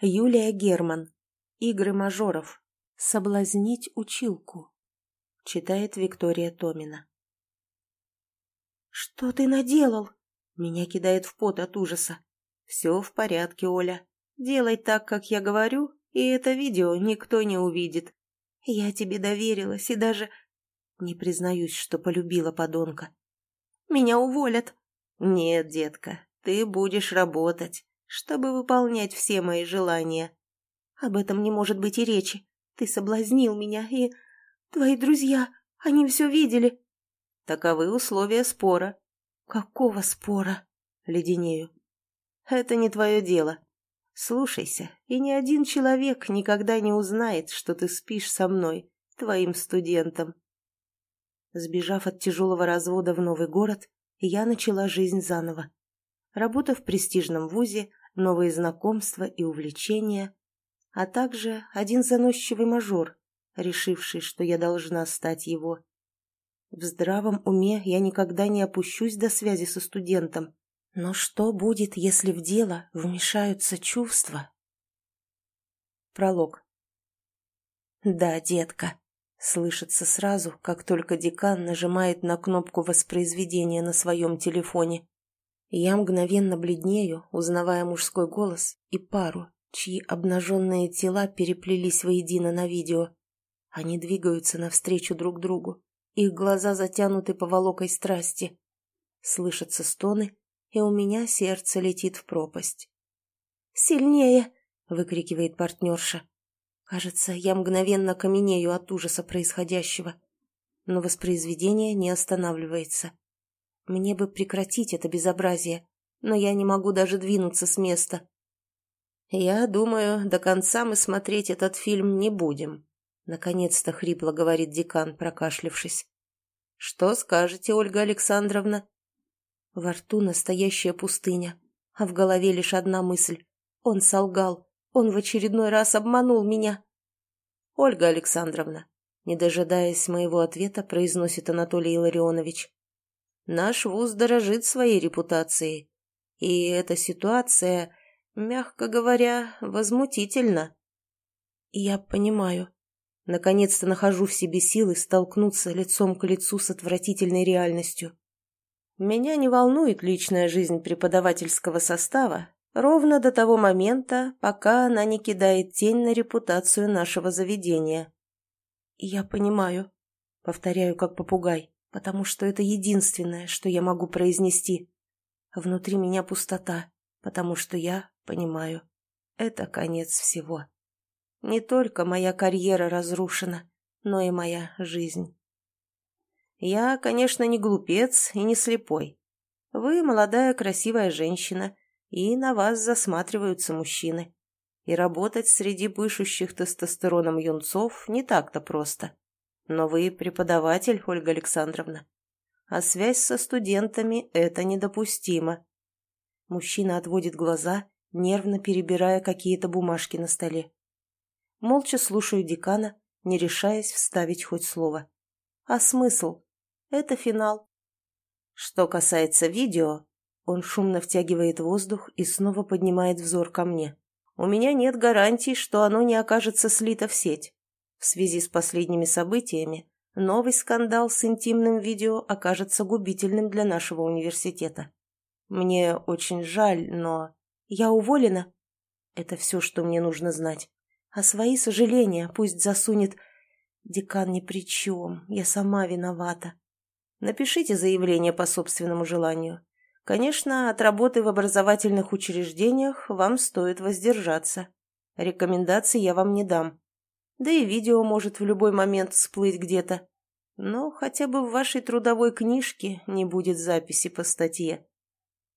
Юлия Герман. Игры мажоров. Соблазнить училку. Читает Виктория Томина. «Что ты наделал?» Меня кидает в пот от ужаса. «Все в порядке, Оля. Делай так, как я говорю, и это видео никто не увидит. Я тебе доверилась и даже... Не признаюсь, что полюбила подонка. Меня уволят. Нет, детка, ты будешь работать, чтобы выполнять все мои желания. Об этом не может быть и речи. Ты соблазнил меня, и... Твои друзья, они все видели. Таковы условия спора. Какого спора? Леденею. Это не твое дело. Слушайся, и ни один человек никогда не узнает, что ты спишь со мной, твоим студентом. Сбежав от тяжелого развода в новый город, я начала жизнь заново. Работа в престижном вузе, новые знакомства и увлечения, а также один заносчивый мажор, решивший, что я должна стать его. В здравом уме я никогда не опущусь до связи со студентом. Но что будет, если в дело вмешаются чувства? Пролог. «Да, детка», — слышится сразу, как только декан нажимает на кнопку воспроизведения на своем телефоне. Я мгновенно бледнею, узнавая мужской голос и пару, чьи обнаженные тела переплелись воедино на видео. Они двигаются навстречу друг другу, их глаза затянуты поволокой страсти. Слышатся стоны, и у меня сердце летит в пропасть. «Сильнее!» — выкрикивает партнерша. Кажется, я мгновенно каменею от ужаса происходящего. Но воспроизведение не останавливается. Мне бы прекратить это безобразие, но я не могу даже двинуться с места. «Я думаю, до конца мы смотреть этот фильм не будем», — наконец-то хрипло говорит декан, прокашлявшись. «Что скажете, Ольга Александровна?» Во рту настоящая пустыня, а в голове лишь одна мысль. Он солгал, он в очередной раз обманул меня. «Ольга Александровна», не дожидаясь моего ответа, произносит Анатолий Илларионович. «Наш вуз дорожит своей репутацией, и эта ситуация, мягко говоря, возмутительна». «Я понимаю», Наконец-то нахожу в себе силы столкнуться лицом к лицу с отвратительной реальностью. Меня не волнует личная жизнь преподавательского состава, ровно до того момента, пока она не кидает тень на репутацию нашего заведения. «Я понимаю», — повторяю как попугай, потому что это единственное, что я могу произнести. Внутри меня пустота, потому что я понимаю. Это конец всего. Не только моя карьера разрушена, но и моя жизнь. Я, конечно, не глупец и не слепой. Вы молодая красивая женщина, и на вас засматриваются мужчины. И работать среди пышущих тестостероном юнцов не так-то просто. Но вы преподаватель, Ольга Александровна. А связь со студентами – это недопустимо. Мужчина отводит глаза, нервно перебирая какие-то бумажки на столе. Молча слушаю декана, не решаясь вставить хоть слово. А смысл? Это финал. Что касается видео, он шумно втягивает воздух и снова поднимает взор ко мне. У меня нет гарантий, что оно не окажется слито в сеть. В связи с последними событиями новый скандал с интимным видео окажется губительным для нашего университета. Мне очень жаль, но... Я уволена? Это все, что мне нужно знать. А свои сожаления пусть засунет... Декан ни при чем, я сама виновата. Напишите заявление по собственному желанию. Конечно, от работы в образовательных учреждениях вам стоит воздержаться. Рекомендаций я вам не дам. Да и видео может в любой момент всплыть где-то. Но хотя бы в вашей трудовой книжке не будет записи по статье.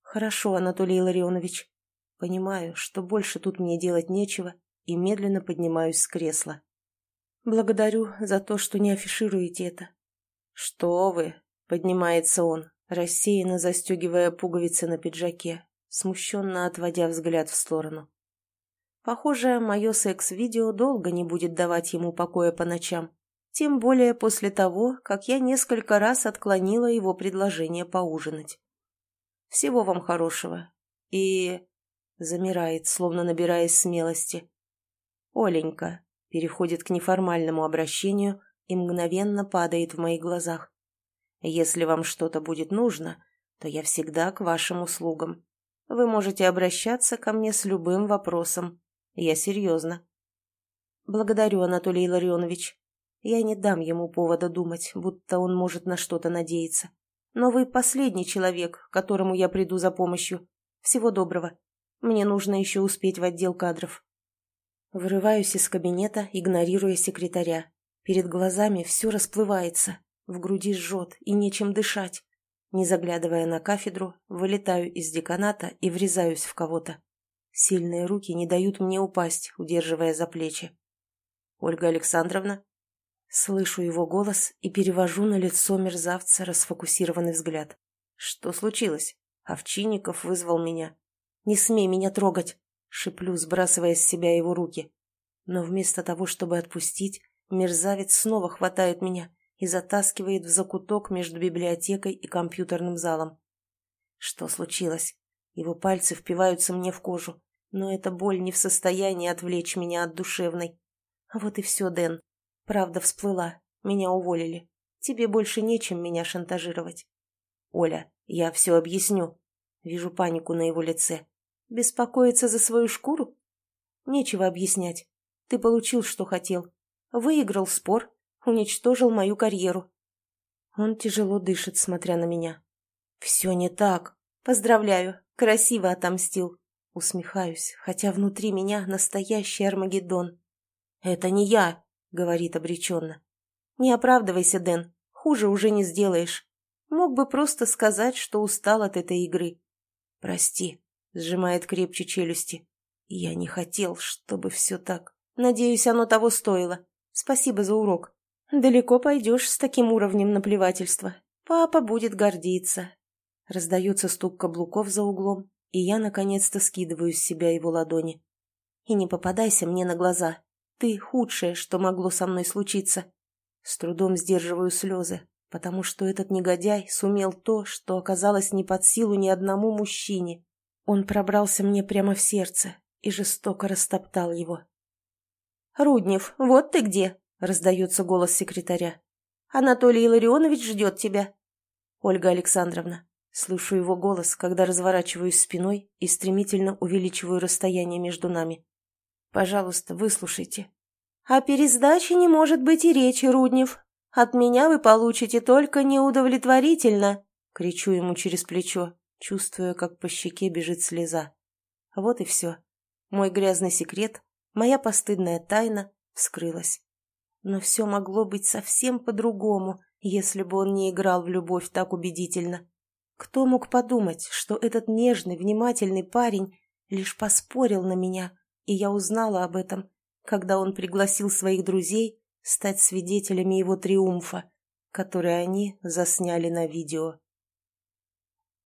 Хорошо, Анатолий Илларионович. Понимаю, что больше тут мне делать нечего, и медленно поднимаюсь с кресла. Благодарю за то, что не афишируете это. Что вы, Поднимается он, рассеянно застегивая пуговицы на пиджаке, смущенно отводя взгляд в сторону. Похоже, мое секс-видео долго не будет давать ему покоя по ночам, тем более после того, как я несколько раз отклонила его предложение поужинать. Всего вам хорошего. И... замирает, словно набираясь смелости. «Оленька», переходит к неформальному обращению и мгновенно падает в моих глазах. «Если вам что-то будет нужно, то я всегда к вашим услугам. Вы можете обращаться ко мне с любым вопросом. Я серьезно». «Благодарю, Анатолий Илларионович. Я не дам ему повода думать, будто он может на что-то надеяться. Но вы последний человек, к которому я приду за помощью. Всего доброго. Мне нужно еще успеть в отдел кадров». Вырываюсь из кабинета, игнорируя секретаря. Перед глазами все расплывается, в груди жжет и нечем дышать. Не заглядывая на кафедру, вылетаю из деканата и врезаюсь в кого-то. Сильные руки не дают мне упасть, удерживая за плечи. «Ольга Александровна?» Слышу его голос и перевожу на лицо мерзавца расфокусированный взгляд. «Что случилось? Овчинников вызвал меня. Не смей меня трогать!» Шиплю, сбрасывая с себя его руки. Но вместо того, чтобы отпустить, мерзавец снова хватает меня и затаскивает в закуток между библиотекой и компьютерным залом. Что случилось? Его пальцы впиваются мне в кожу, но эта боль не в состоянии отвлечь меня от душевной. Вот и все, Дэн. Правда всплыла. Меня уволили. Тебе больше нечем меня шантажировать. Оля, я все объясню. Вижу панику на его лице. Беспокоиться за свою шкуру? Нечего объяснять. Ты получил, что хотел. Выиграл спор, уничтожил мою карьеру. Он тяжело дышит, смотря на меня. Все не так. Поздравляю, красиво отомстил. Усмехаюсь, хотя внутри меня настоящий Армагеддон. «Это не я», — говорит обреченно. «Не оправдывайся, Дэн, хуже уже не сделаешь. Мог бы просто сказать, что устал от этой игры. Прости», — сжимает крепче челюсти. «Я не хотел, чтобы все так. Надеюсь, оно того стоило. Спасибо за урок. Далеко пойдешь с таким уровнем наплевательства. Папа будет гордиться». Раздается стук каблуков за углом, и я наконец-то скидываю с себя его ладони. «И не попадайся мне на глаза. Ты худшее, что могло со мной случиться. С трудом сдерживаю слезы, потому что этот негодяй сумел то, что оказалось не под силу ни одному мужчине. Он пробрался мне прямо в сердце и жестоко растоптал его. «Руднев, вот ты где!» — раздается голос секретаря. «Анатолий Илларионович ждет тебя». «Ольга Александровна». Слышу его голос, когда разворачиваюсь спиной и стремительно увеличиваю расстояние между нами. Пожалуйста, выслушайте. О пересдаче не может быть и речи, Руднев. От меня вы получите только неудовлетворительно, кричу ему через плечо, чувствуя, как по щеке бежит слеза. Вот и все. Мой грязный секрет, моя постыдная тайна вскрылась. Но все могло быть совсем по-другому, если бы он не играл в любовь так убедительно. Кто мог подумать, что этот нежный, внимательный парень лишь поспорил на меня, и я узнала об этом, когда он пригласил своих друзей стать свидетелями его триумфа, который они засняли на видео.